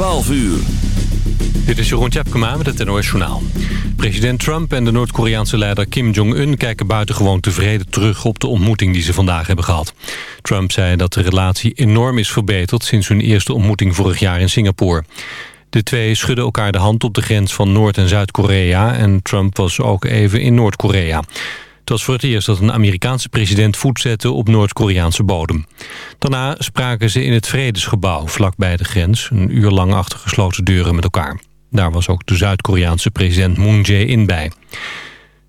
12 uur. Dit is Jeroen Tjepkema met het NOS Journaal. President Trump en de Noord-Koreaanse leider Kim Jong-un... kijken buitengewoon tevreden terug op de ontmoeting die ze vandaag hebben gehad. Trump zei dat de relatie enorm is verbeterd... sinds hun eerste ontmoeting vorig jaar in Singapore. De twee schudden elkaar de hand op de grens van Noord- en Zuid-Korea... en Trump was ook even in Noord-Korea. Was voor het eerst dat een Amerikaanse president voet zette op Noord-Koreaanse bodem. Daarna spraken ze in het Vredesgebouw, vlakbij de grens... een uur lang achter gesloten deuren met elkaar. Daar was ook de Zuid-Koreaanse president Moon Jae-in bij.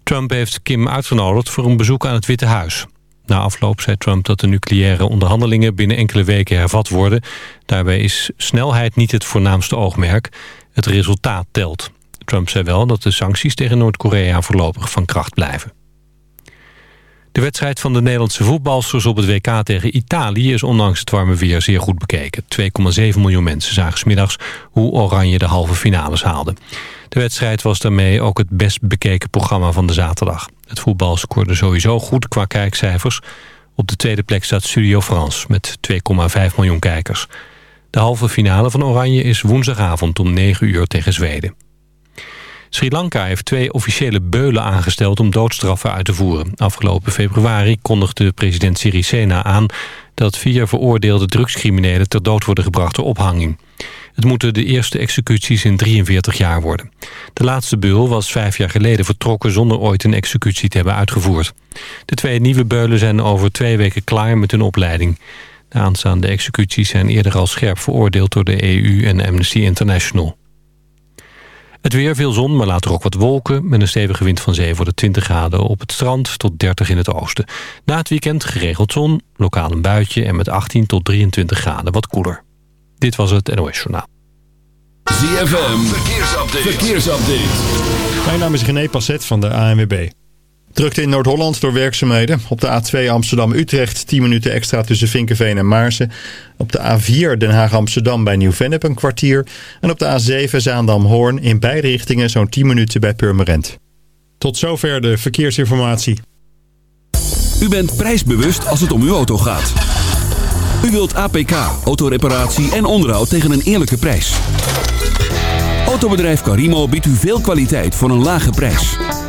Trump heeft Kim uitgenodigd voor een bezoek aan het Witte Huis. Na afloop zei Trump dat de nucleaire onderhandelingen binnen enkele weken hervat worden. Daarbij is snelheid niet het voornaamste oogmerk. Het resultaat telt. Trump zei wel dat de sancties tegen Noord-Korea voorlopig van kracht blijven. De wedstrijd van de Nederlandse voetbalsters op het WK tegen Italië... is ondanks het warme weer zeer goed bekeken. 2,7 miljoen mensen zagen smiddags hoe Oranje de halve finales haalde. De wedstrijd was daarmee ook het best bekeken programma van de zaterdag. Het voetbal scoorde sowieso goed qua kijkcijfers. Op de tweede plek staat Studio France met 2,5 miljoen kijkers. De halve finale van Oranje is woensdagavond om 9 uur tegen Zweden. Sri Lanka heeft twee officiële beulen aangesteld om doodstraffen uit te voeren. Afgelopen februari kondigde president Sirisena aan... dat vier veroordeelde drugscriminelen ter dood worden gebracht door ophanging. Het moeten de eerste executies in 43 jaar worden. De laatste beul was vijf jaar geleden vertrokken... zonder ooit een executie te hebben uitgevoerd. De twee nieuwe beulen zijn over twee weken klaar met hun opleiding. De aanstaande executies zijn eerder al scherp veroordeeld... door de EU en Amnesty International. Het weer, veel zon, maar later ook wat wolken. Met een stevige wind van zee voor de 20 graden op het strand tot 30 in het oosten. Na het weekend geregeld zon, lokaal een buitje en met 18 tot 23 graden wat koeler. Dit was het NOS Journaal. ZFM, verkeersupdate. verkeersupdate. Mijn naam is René Passet van de ANWB. Drukte in Noord-Holland door werkzaamheden. Op de A2 Amsterdam-Utrecht 10 minuten extra tussen Vinkenveen en Maarsen. Op de A4 Den Haag-Amsterdam bij Nieuw-Vennep een kwartier. En op de A7 Zaandam-Hoorn in beide richtingen zo'n 10 minuten bij Purmerend. Tot zover de verkeersinformatie. U bent prijsbewust als het om uw auto gaat. U wilt APK, autoreparatie en onderhoud tegen een eerlijke prijs. Autobedrijf Carimo biedt u veel kwaliteit voor een lage prijs.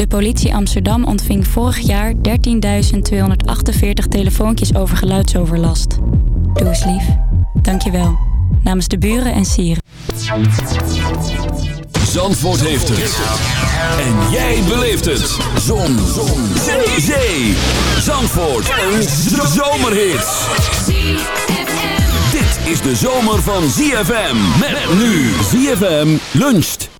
De politie Amsterdam ontving vorig jaar 13.248 telefoontjes over geluidsoverlast. Doe eens lief. Dankjewel. Namens de buren en sieren. Zandvoort heeft het. En jij beleeft het. Zon. Zon. Zee. Zee. Zandvoort. Een zomerhit. Dit is de zomer van ZFM. Met nu ZFM luncht.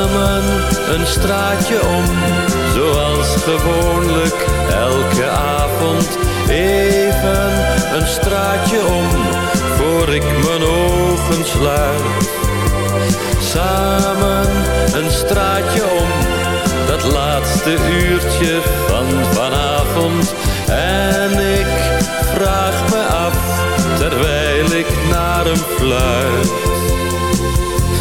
Samen een straatje om, zoals gewoonlijk elke avond. Even een straatje om, voor ik mijn ogen sluit. Samen een straatje om, dat laatste uurtje van vanavond. En ik vraag me af, terwijl ik naar hem fluit.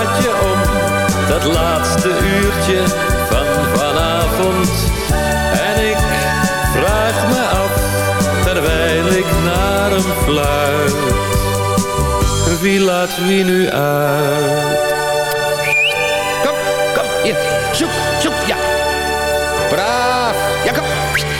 Een straatje om, dat laatste uurtje van vanavond. En ik vraag me af, terwijl ik naar hem fluit. Wie laat wie nu uit? Kom, kom, hier. Zoek, zoek, ja. Braaf. Ja, kom.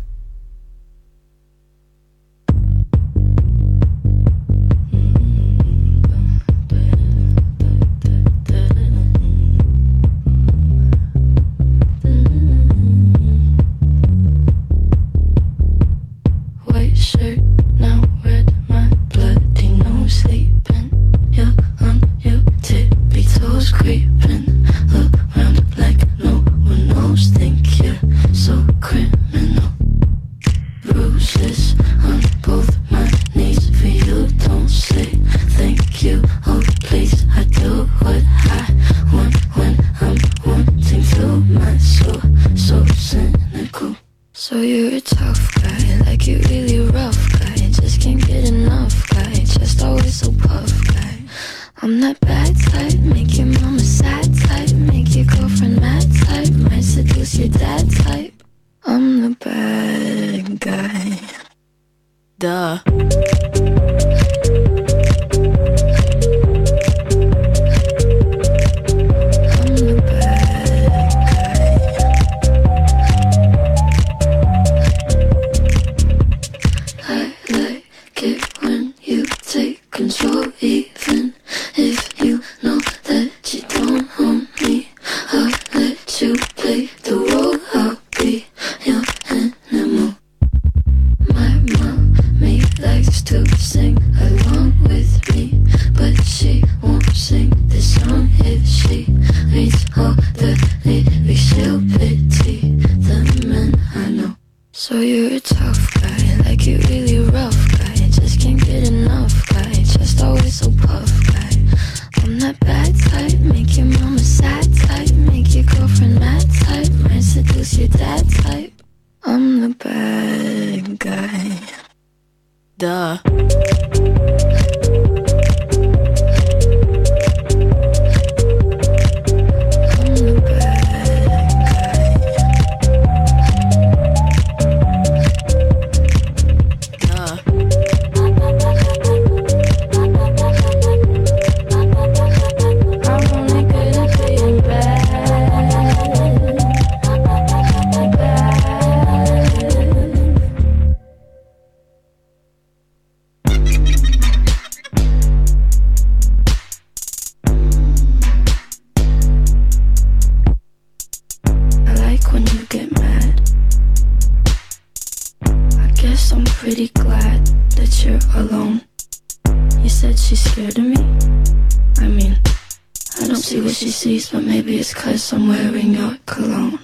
Duh. see what she sees, but maybe it's cause I'm wearing your cologne.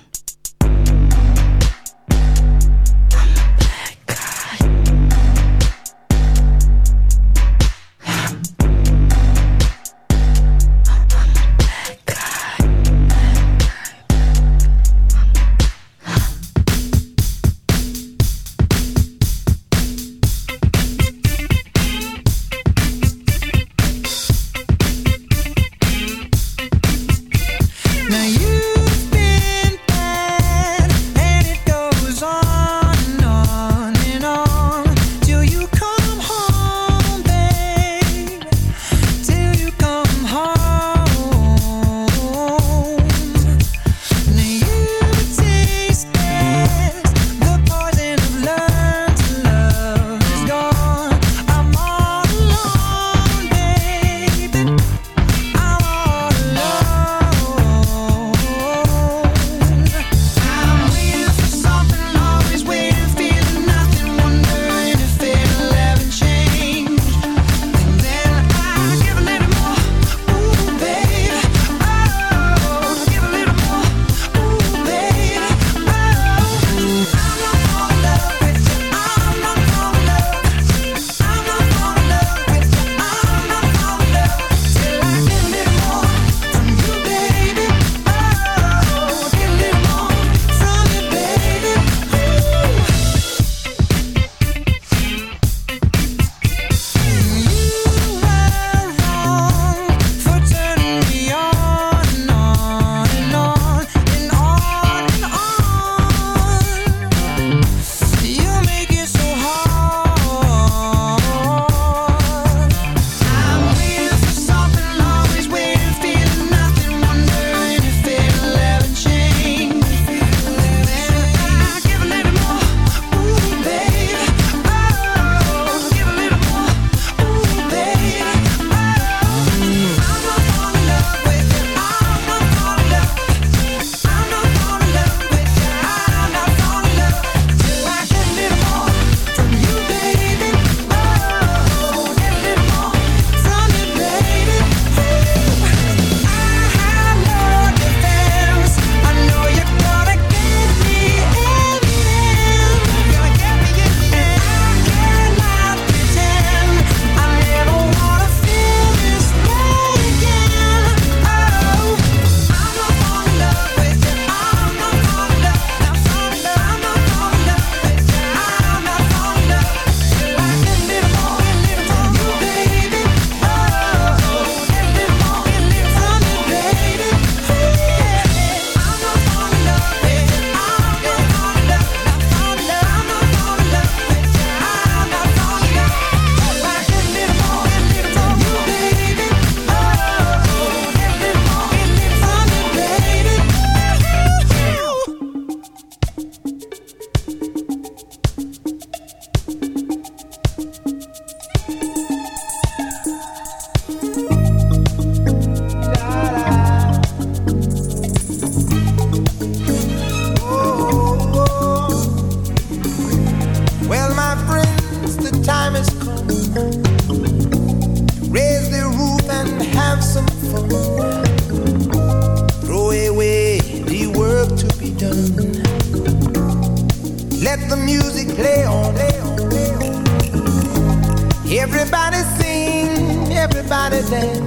Saturday.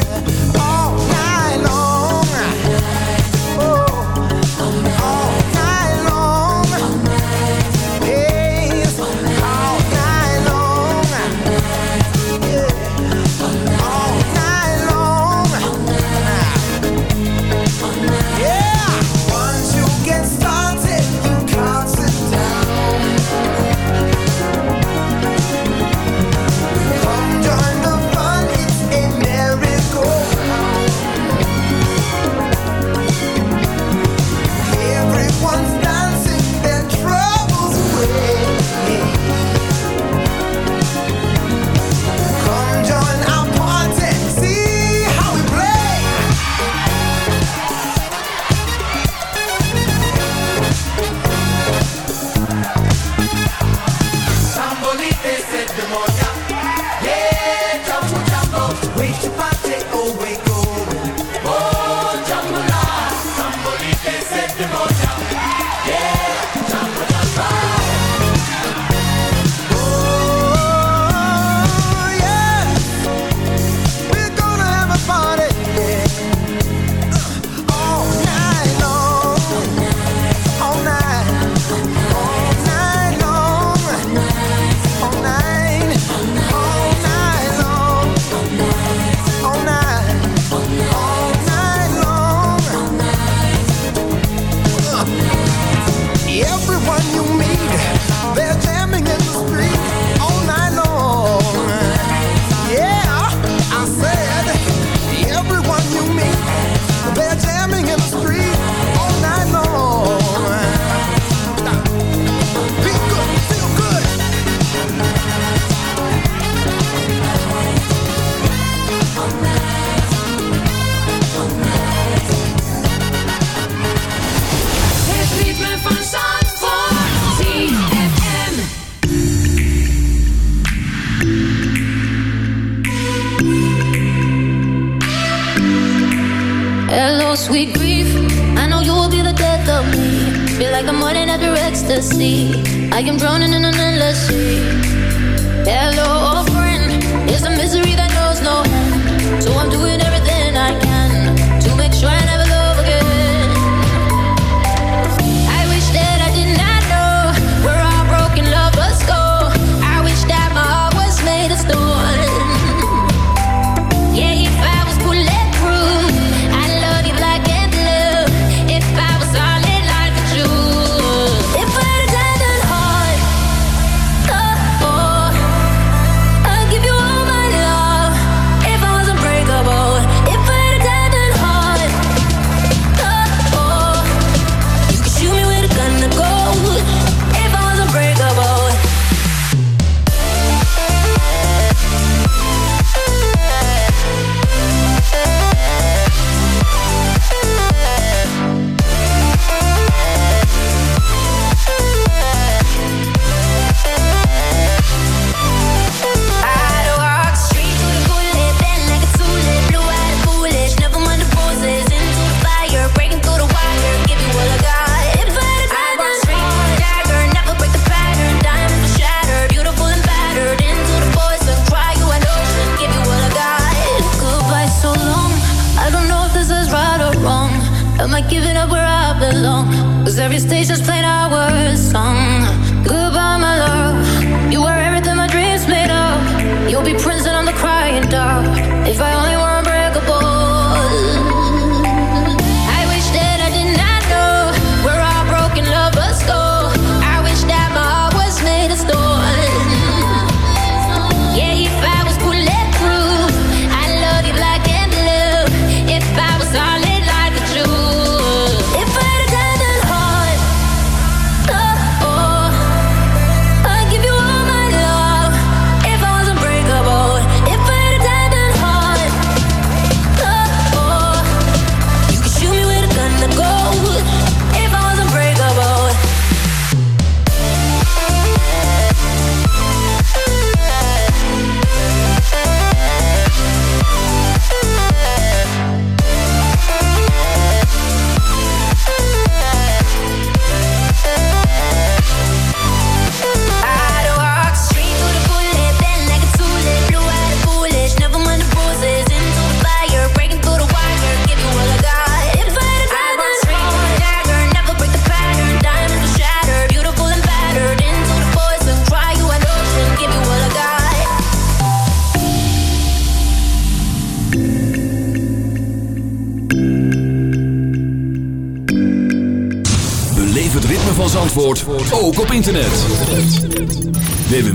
sweet grief. I know you will be the death of me. Feel like I'm more than after ecstasy. I am drowning in an endless sea. Hello, old friend. It's a misery that knows no end. So I'm doing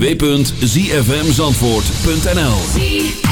www.zfmzandvoort.nl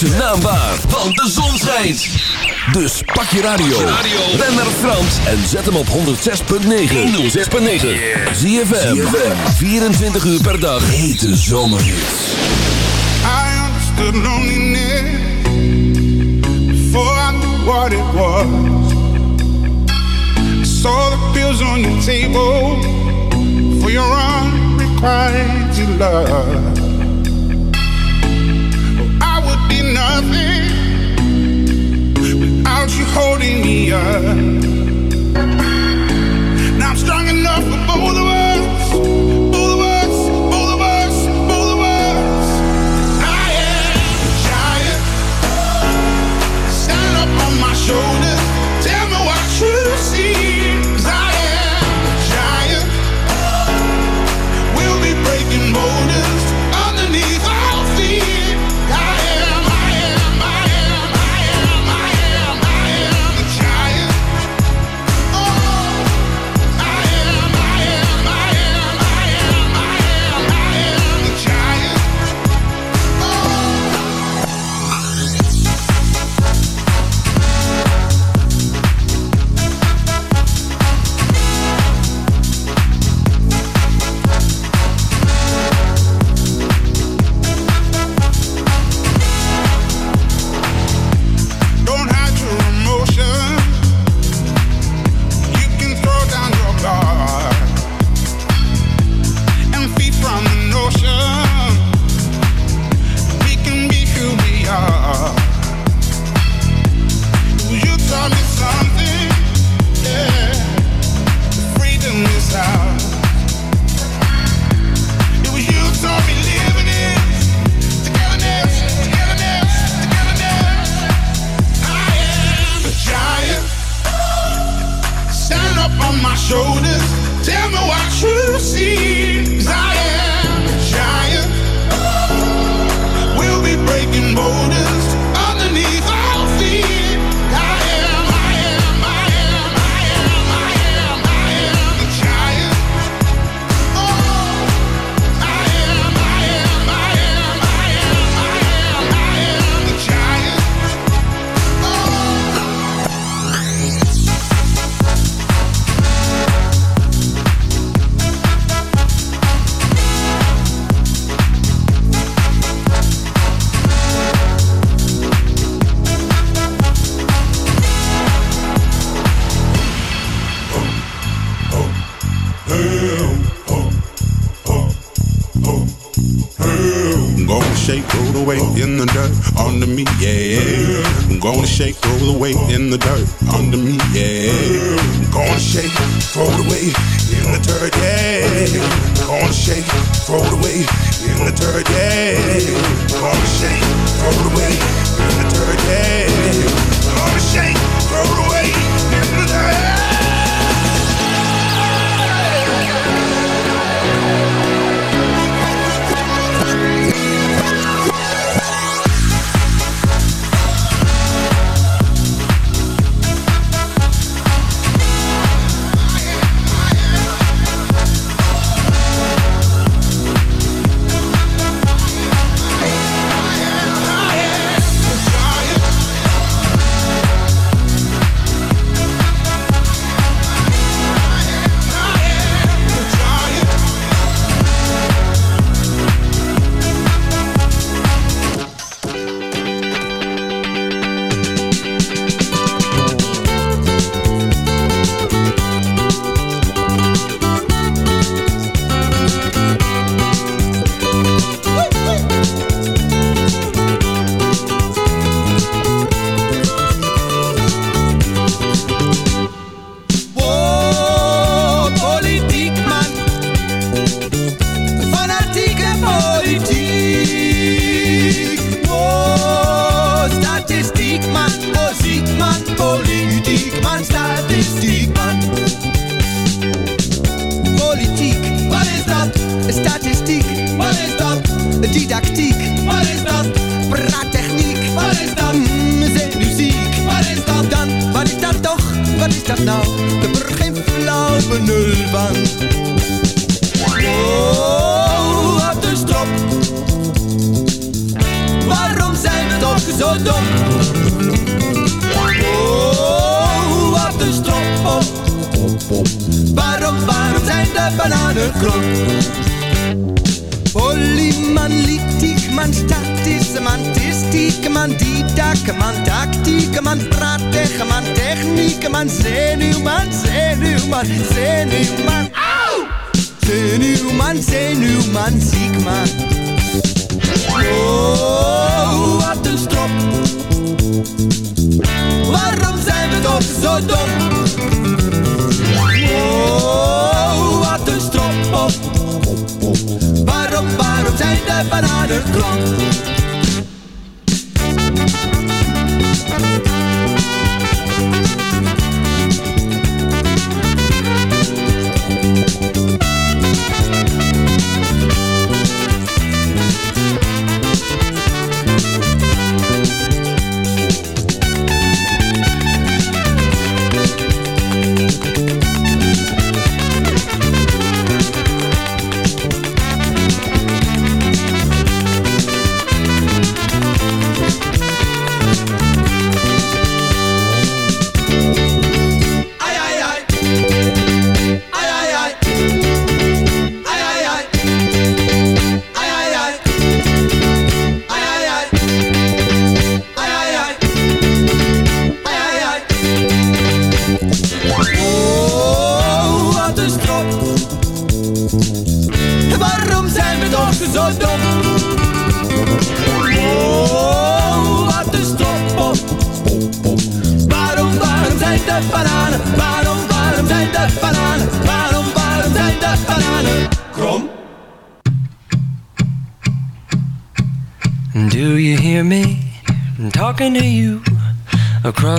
maakt zijn naam waar, want de zon schijnt. Dus pak je radio, ben naar Frans en zet hem op 106.9. 106.9. Zie je 24 uur per dag. Hete zomerhits. I understood loneliness before I knew what it was. I saw the pills on your table for your unrequited love. nothing without you holding me up. Now I'm strong enough for both of us.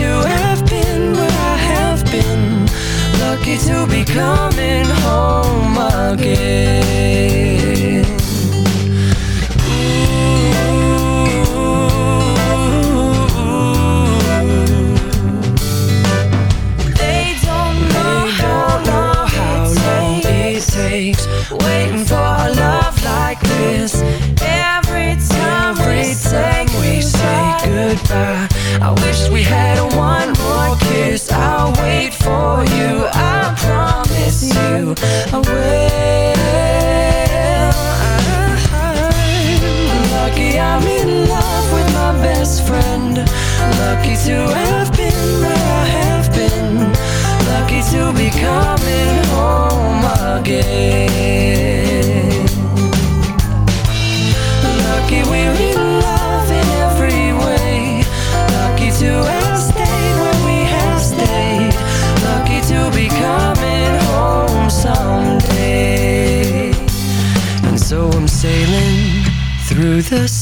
to have been what I have been. Lucky to be coming home again.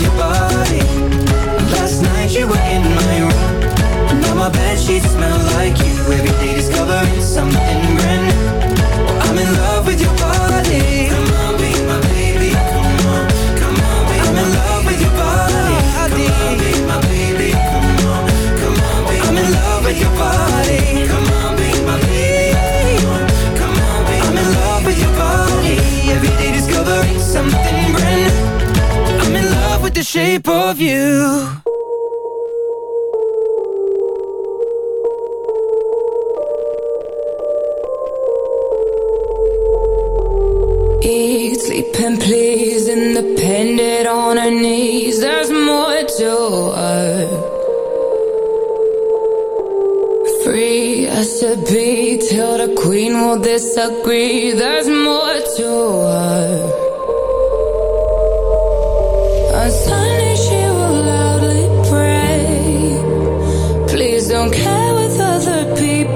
your body. Last night you were in my room. Now my bed sheets smell like you. Every day discovering something brand new. I'm in love with your body shape of you. Eat, sleep and please Independent on her knees. There's more to her. Free as to be Till the queen will disagree. There's more to her don't care what other people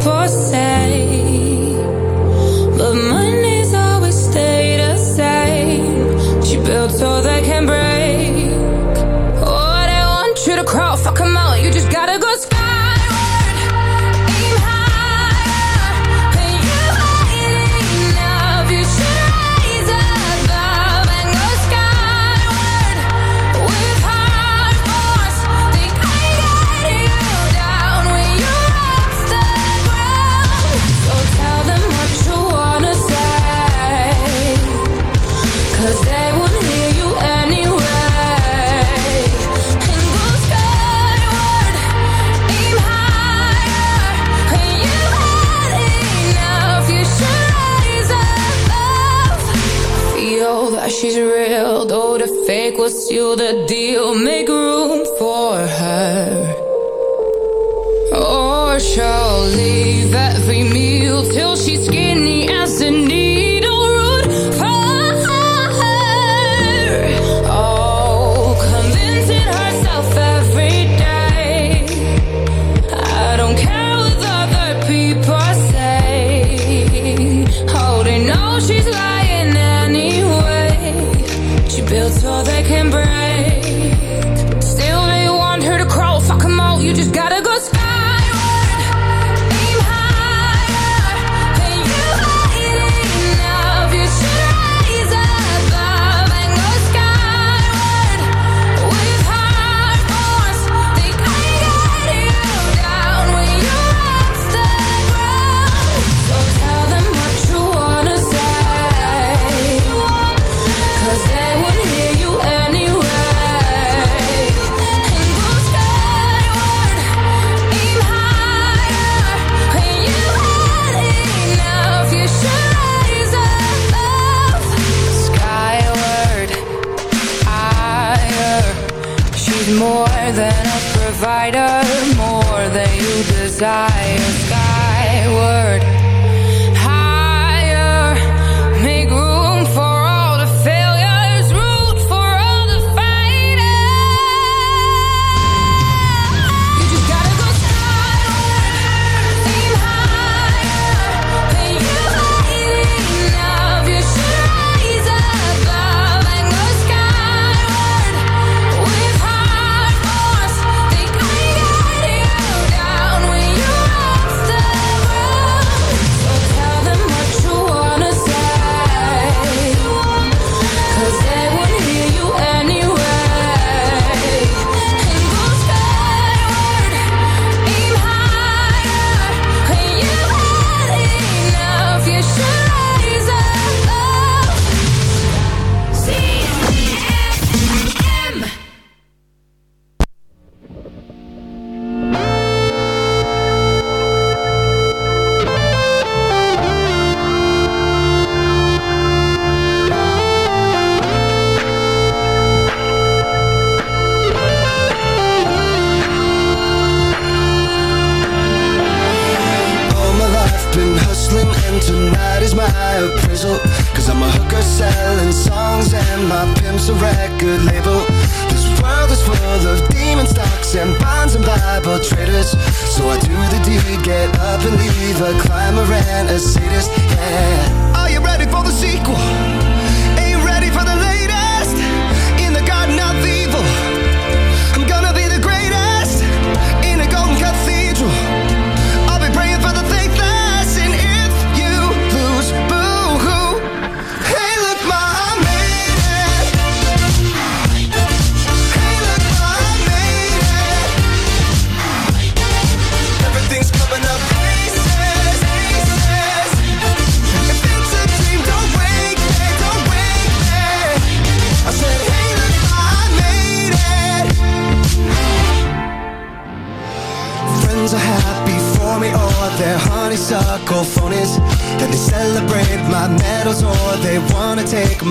believer, climber, and a sadist, yeah